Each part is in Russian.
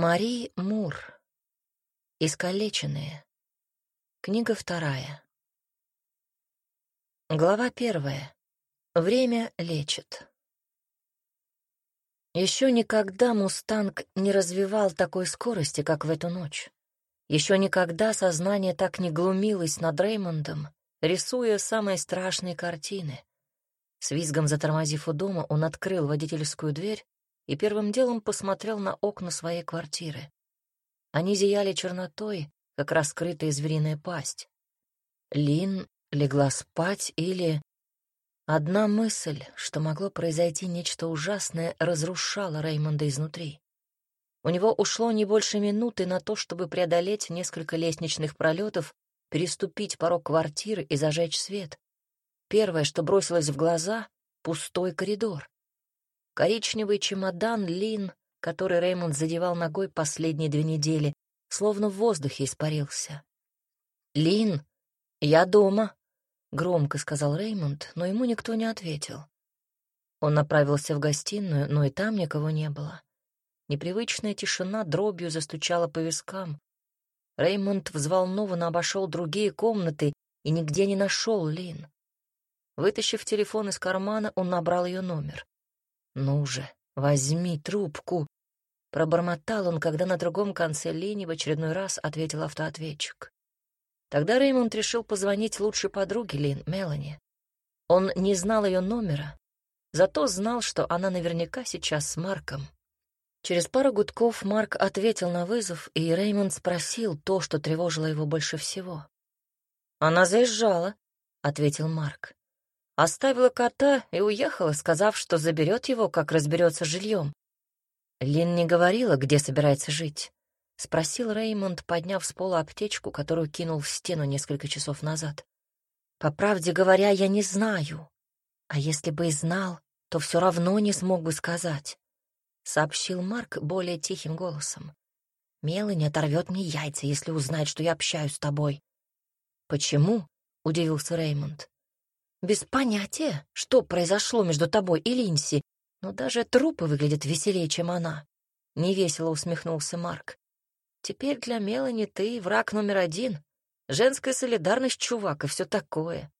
Мари Мур. Искалеченные. Книга вторая. Глава первая. Время лечит. Еще никогда «Мустанг» не развивал такой скорости, как в эту ночь. Еще никогда сознание так не глумилось над Реймондом, рисуя самые страшные картины. С визгом затормозив у дома, он открыл водительскую дверь и первым делом посмотрел на окна своей квартиры. Они зияли чернотой, как раскрытая звериная пасть. Лин легла спать или... Одна мысль, что могло произойти нечто ужасное, разрушала Реймонда изнутри. У него ушло не больше минуты на то, чтобы преодолеть несколько лестничных пролетов, переступить порог квартиры и зажечь свет. Первое, что бросилось в глаза — пустой коридор. Коричневый чемодан Лин, который Реймонд задевал ногой последние две недели, словно в воздухе испарился. «Лин, я дома», — громко сказал Реймонд, но ему никто не ответил. Он направился в гостиную, но и там никого не было. Непривычная тишина дробью застучала по вискам. Реймонд взволнованно обошел другие комнаты и нигде не нашел Лин. Вытащив телефон из кармана, он набрал ее номер. «Ну же, возьми трубку!» Пробормотал он, когда на другом конце линии в очередной раз ответил автоответчик. Тогда Реймонд решил позвонить лучшей подруге Лин, Мелани. Он не знал ее номера, зато знал, что она наверняка сейчас с Марком. Через пару гудков Марк ответил на вызов, и Реймонд спросил то, что тревожило его больше всего. «Она заезжала», — ответил Марк. Оставила кота и уехала, сказав, что заберет его, как разберется с жильем. Лин не говорила, где собирается жить. Спросил Реймонд, подняв с пола аптечку, которую кинул в стену несколько часов назад. По правде говоря, я не знаю. А если бы и знал, то все равно не смог бы сказать. Сообщил Марк более тихим голосом. Мелани оторвет мне яйца, если узнает, что я общаюсь с тобой. Почему? удивился Реймонд. Без понятия, что произошло между тобой и Линси, но даже трупы выглядят веселее, чем она. Невесело усмехнулся Марк. Теперь для Мелани ты враг номер один. Женская солидарность, чувак, и все такое.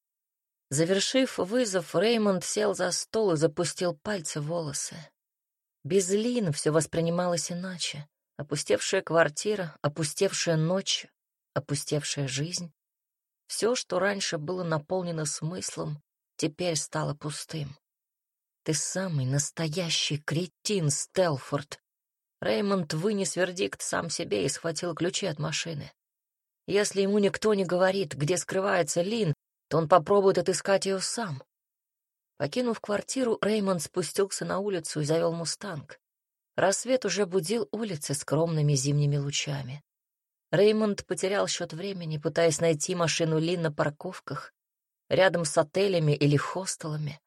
Завершив вызов, Реймонд сел за стол и запустил пальцы в волосы. Без Лин все воспринималось иначе. Опустевшая квартира, опустевшая ночь, опустевшая жизнь. Все, что раньше было наполнено смыслом, теперь стало пустым. Ты самый настоящий кретин, Стелфорд. Реймонд вынес вердикт сам себе и схватил ключи от машины. Если ему никто не говорит, где скрывается Лин, то он попробует отыскать ее сам. Покинув квартиру, Реймонд спустился на улицу и завел мустанг. Рассвет уже будил улицы скромными зимними лучами. Реймонд потерял счет времени, пытаясь найти машину Лин на парковках, рядом с отелями или хостелами.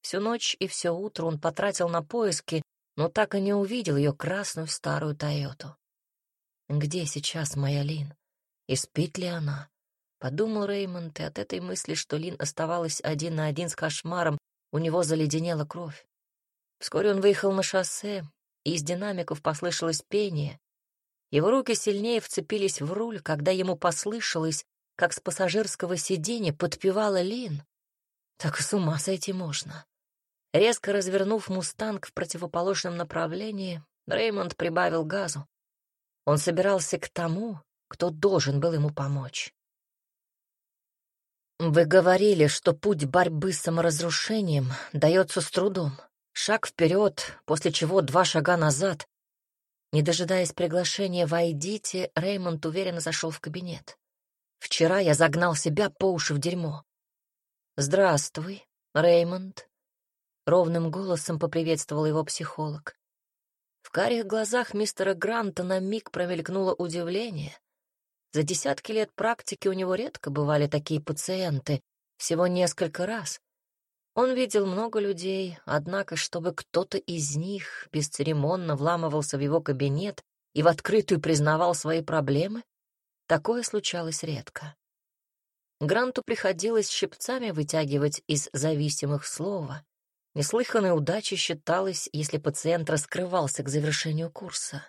Всю ночь и все утро он потратил на поиски, но так и не увидел ее красную старую Тойоту. Где сейчас моя Лин? И спит ли она? Подумал Реймонд, и от этой мысли, что Лин оставалась один на один с кошмаром, у него заледенела кровь. Вскоре он выехал на шоссе, и из динамиков послышалось пение, его руки сильнее вцепились в руль, когда ему послышалось, как с пассажирского сиденья подпевала Лин. Так с ума сойти можно. Резко развернув «Мустанг» в противоположном направлении, Реймонд прибавил газу. Он собирался к тому, кто должен был ему помочь. «Вы говорили, что путь борьбы с саморазрушением дается с трудом. Шаг вперед, после чего два шага назад. Не дожидаясь приглашения «Войдите», Реймонд уверенно зашел в кабинет. «Вчера я загнал себя по уши в дерьмо». «Здравствуй, Реймонд», — ровным голосом поприветствовал его психолог. В карих глазах мистера Гранта на миг промелькнуло удивление. За десятки лет практики у него редко бывали такие пациенты, всего несколько раз. Он видел много людей, однако, чтобы кто-то из них бесцеремонно вламывался в его кабинет и в открытую признавал свои проблемы, такое случалось редко. Гранту приходилось щипцами вытягивать из зависимых слова. Неслыханной удачей считалось, если пациент раскрывался к завершению курса.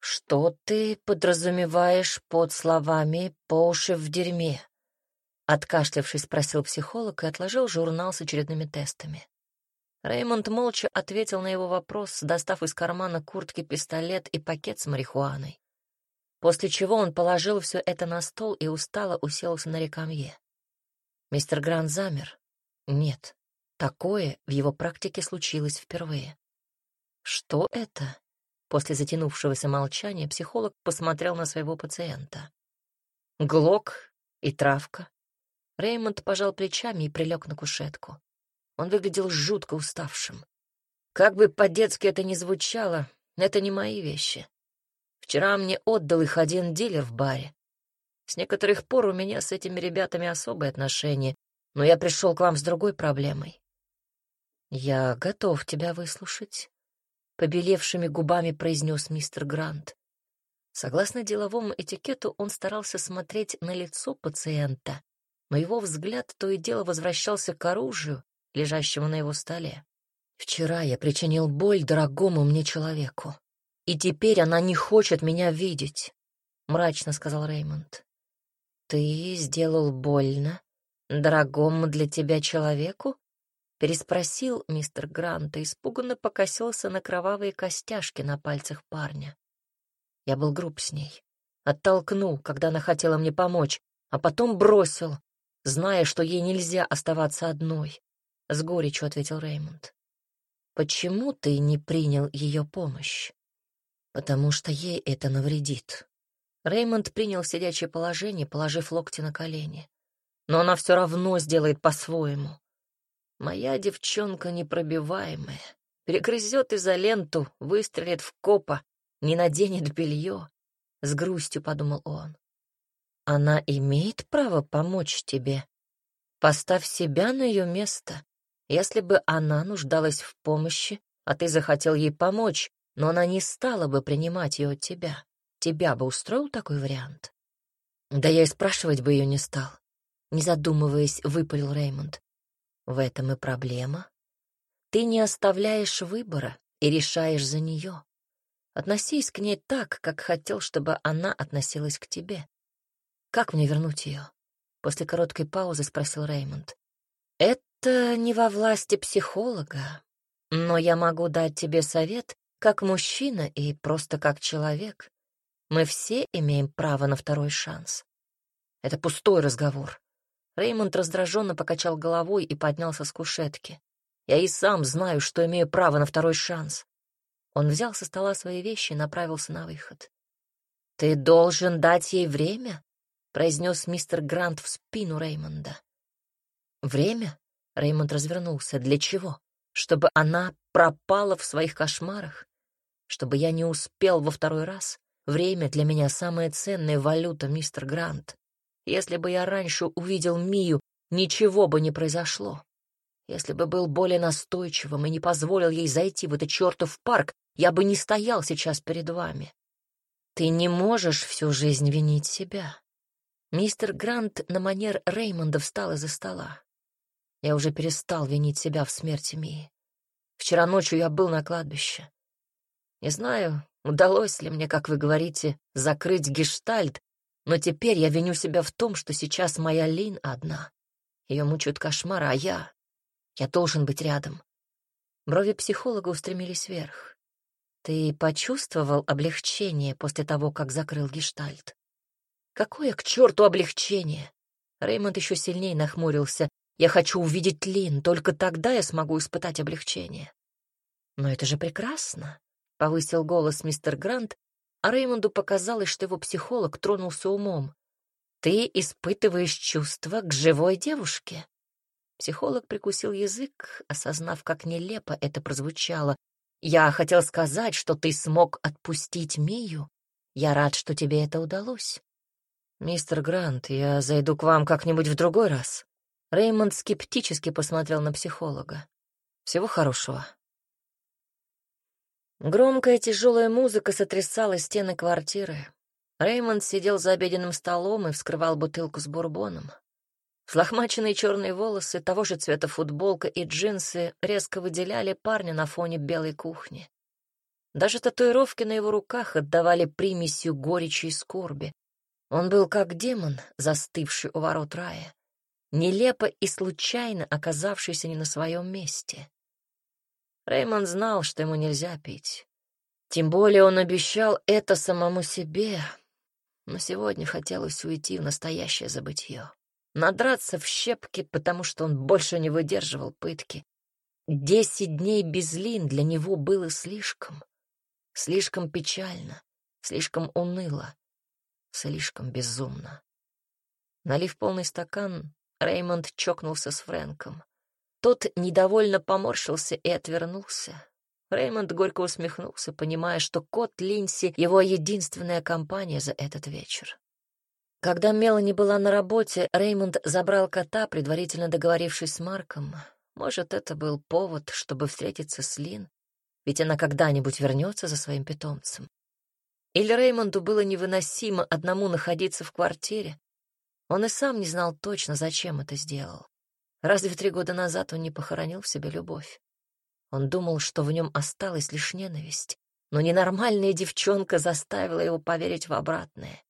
«Что ты подразумеваешь под словами «по уши в дерьме»?» Откашлявшись, спросил психолог и отложил журнал с очередными тестами. Реймонд молча ответил на его вопрос, достав из кармана куртки пистолет и пакет с марихуаной. После чего он положил все это на стол и устало уселся на рекамье. Мистер Грант замер. Нет, такое в его практике случилось впервые. Что это? После затянувшегося молчания психолог посмотрел на своего пациента. Глок и травка. Реймонд пожал плечами и прилег на кушетку. Он выглядел жутко уставшим. Как бы по-детски это ни звучало, это не мои вещи. Вчера мне отдал их один дилер в баре. С некоторых пор у меня с этими ребятами особые отношения, но я пришел к вам с другой проблемой. Я готов тебя выслушать побелевшими губами произнес мистер Грант. Согласно деловому этикету, он старался смотреть на лицо пациента, но его взгляд то и дело возвращался к оружию, лежащему на его столе. «Вчера я причинил боль дорогому мне человеку, и теперь она не хочет меня видеть», — мрачно сказал Реймонд. «Ты сделал больно дорогому для тебя человеку?» Переспросил мистер Грант и испуганно покосился на кровавые костяшки на пальцах парня. Я был груб с ней. Оттолкнул, когда она хотела мне помочь, а потом бросил, зная, что ей нельзя оставаться одной. С горечью ответил Реймонд. «Почему ты не принял ее помощь?» «Потому что ей это навредит». Реймонд принял сидячее положение, положив локти на колени. «Но она все равно сделает по-своему. Моя девчонка непробиваемая. Перегрызет изоленту, выстрелит в копа, не наденет белье. С грустью подумал он. Она имеет право помочь тебе. Поставь себя на ее место. Если бы она нуждалась в помощи, а ты захотел ей помочь, но она не стала бы принимать ее от тебя, тебя бы устроил такой вариант? Да я и спрашивать бы ее не стал. Не задумываясь, выпалил Реймонд. В этом и проблема. Ты не оставляешь выбора и решаешь за нее. Относись к ней так, как хотел, чтобы она относилась к тебе. Как мне вернуть ее? После короткой паузы спросил Реймонд. Это не во власти психолога, но я могу дать тебе совет как мужчина и просто как человек. Мы все имеем право на второй шанс. Это пустой разговор. Реймонд раздраженно покачал головой и поднялся с кушетки. «Я и сам знаю, что имею право на второй шанс». Он взял со стола свои вещи и направился на выход. «Ты должен дать ей время», — произнес мистер Грант в спину Реймонда. «Время?» — Реймонд развернулся. «Для чего? Чтобы она пропала в своих кошмарах? Чтобы я не успел во второй раз? Время для меня самая ценная валюта, мистер Грант. Если бы я раньше увидел Мию, ничего бы не произошло. Если бы был более настойчивым и не позволил ей зайти в этот чертов парк, я бы не стоял сейчас перед вами. Ты не можешь всю жизнь винить себя. Мистер Грант на манер Реймонда встал из-за стола. Я уже перестал винить себя в смерти Мии. Вчера ночью я был на кладбище. Не знаю, удалось ли мне, как вы говорите, закрыть гештальт, но теперь я виню себя в том, что сейчас моя Лин одна. Ее мучают кошмары, а я... Я должен быть рядом. Брови психолога устремились вверх. Ты почувствовал облегчение после того, как закрыл гештальт? Какое к черту облегчение? Реймонд еще сильнее нахмурился. Я хочу увидеть Лин, только тогда я смогу испытать облегчение. Но это же прекрасно, — повысил голос мистер Грант, а Реймонду показалось, что его психолог тронулся умом. «Ты испытываешь чувства к живой девушке?» Психолог прикусил язык, осознав, как нелепо это прозвучало. «Я хотел сказать, что ты смог отпустить Мию. Я рад, что тебе это удалось». «Мистер Грант, я зайду к вам как-нибудь в другой раз». Реймонд скептически посмотрел на психолога. «Всего хорошего». Громкая тяжелая музыка сотрясала стены квартиры. Реймонд сидел за обеденным столом и вскрывал бутылку с бурбоном. Взлохмаченные черные волосы, того же цвета футболка и джинсы резко выделяли парня на фоне белой кухни. Даже татуировки на его руках отдавали примесью горечи и скорби. Он был как демон, застывший у ворот рая, нелепо и случайно оказавшийся не на своем месте. Реймонд знал, что ему нельзя пить. Тем более он обещал это самому себе, но сегодня хотелось уйти в настоящее забытье. Надраться в щепки, потому что он больше не выдерживал пытки. Десять дней без Лин для него было слишком. Слишком печально, слишком уныло, слишком безумно. Налив полный стакан, Реймонд чокнулся с Фрэнком. Тот недовольно поморщился и отвернулся. Реймонд горько усмехнулся, понимая, что кот Линси — его единственная компания за этот вечер. Когда Мелани была на работе, Реймонд забрал кота, предварительно договорившись с Марком. Может, это был повод, чтобы встретиться с Лин, ведь она когда-нибудь вернется за своим питомцем. Или Реймонду было невыносимо одному находиться в квартире. Он и сам не знал точно, зачем это сделал. Разве три года назад он не похоронил в себе любовь? Он думал, что в нем осталась лишь ненависть, но ненормальная девчонка заставила его поверить в обратное.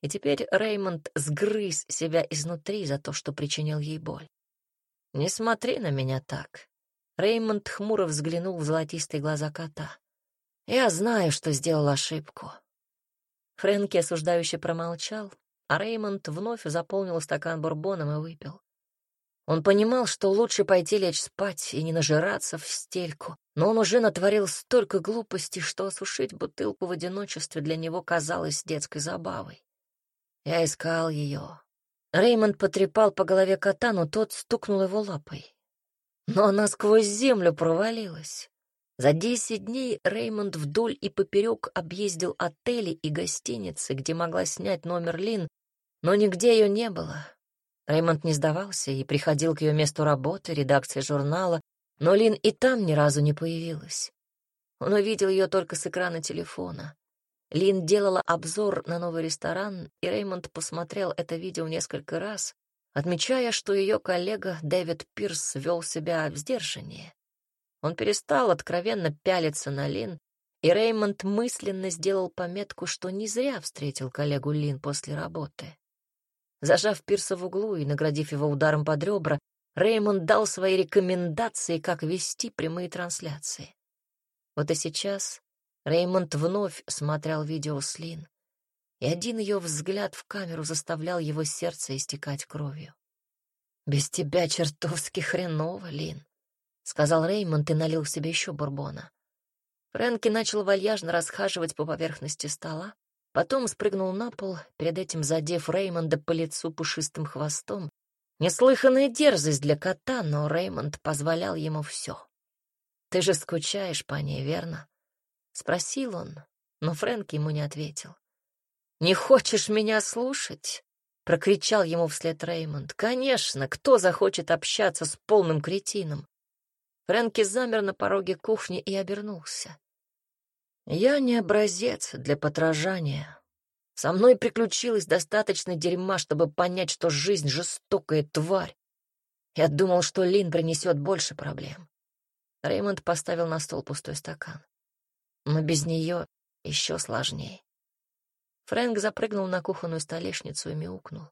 И теперь Реймонд сгрыз себя изнутри за то, что причинил ей боль. «Не смотри на меня так». Реймонд хмуро взглянул в золотистые глаза кота. «Я знаю, что сделал ошибку». Фрэнки осуждающе промолчал, а Реймонд вновь заполнил стакан бурбоном и выпил. Он понимал, что лучше пойти лечь спать и не нажираться в стельку, но он уже натворил столько глупостей, что осушить бутылку в одиночестве для него казалось детской забавой. Я искал ее. Реймонд потрепал по голове кота, но тот стукнул его лапой. Но она сквозь землю провалилась. За десять дней Реймонд вдоль и поперек объездил отели и гостиницы, где могла снять номер Лин, но нигде ее не было. Реймонд не сдавался и приходил к ее месту работы, редакции журнала, но Лин и там ни разу не появилась. Он увидел ее только с экрана телефона. Лин делала обзор на новый ресторан, и Реймонд посмотрел это видео несколько раз, отмечая, что ее коллега Дэвид Пирс вел себя в сдержании. Он перестал откровенно пялиться на Лин, и Реймонд мысленно сделал пометку, что не зря встретил коллегу Лин после работы. Зажав Пирса в углу и наградив его ударом под ребра, Реймонд дал свои рекомендации, как вести прямые трансляции. Вот и сейчас Реймонд вновь смотрел видео с Лин, и один ее взгляд в камеру заставлял его сердце истекать кровью. «Без тебя чертовски хреново, Лин», — сказал Реймонд и налил себе еще бурбона. Фрэнки начал вальяжно расхаживать по поверхности стола, Потом спрыгнул на пол, перед этим задев Реймонда по лицу пушистым хвостом. Неслыханная дерзость для кота, но Реймонд позволял ему все. «Ты же скучаешь по ней, верно?» — спросил он, но Фрэнк ему не ответил. «Не хочешь меня слушать?» — прокричал ему вслед Реймонд. «Конечно, кто захочет общаться с полным кретином?» Фрэнки замер на пороге кухни и обернулся. Я не образец для подражания. Со мной приключилось достаточно дерьма, чтобы понять, что жизнь — жестокая тварь. Я думал, что Лин принесет больше проблем. Реймонд поставил на стол пустой стакан. Но без нее еще сложнее. Фрэнк запрыгнул на кухонную столешницу и мяукнул.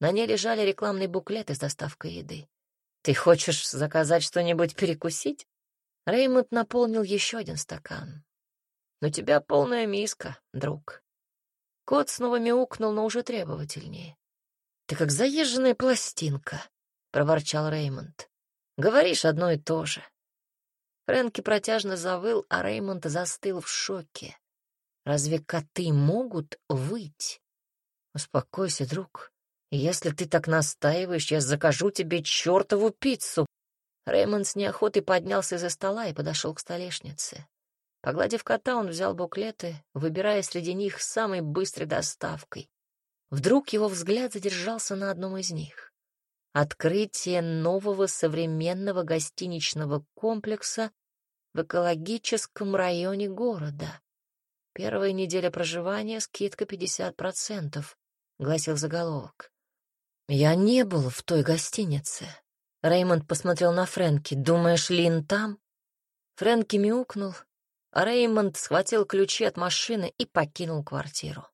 На ней лежали рекламные буклеты с доставкой еды. «Ты хочешь заказать что-нибудь перекусить?» Реймонд наполнил еще один стакан. Но тебя полная миска, друг. Кот снова мяукнул, но уже требовательнее. Ты как заезженная пластинка, проворчал Реймонд. Говоришь одно и то же. Фрэнки протяжно завыл, а Реймонд застыл в шоке. Разве коты могут выть? Успокойся, друг. Если ты так настаиваешь, я закажу тебе чертову пиццу. Реймонд с неохотой поднялся из-за стола и подошел к столешнице. Погладив кота, он взял буклеты, выбирая среди них самой быстрой доставкой. Вдруг его взгляд задержался на одном из них. Открытие нового современного гостиничного комплекса в экологическом районе города. Первая неделя проживания, скидка 50%, гласил заголовок. Я не был в той гостинице. Реймонд посмотрел на Фрэнки. Думаешь, Лин там? Фрэнки мяукнул, Реймонд схватил ключи от машины и покинул квартиру.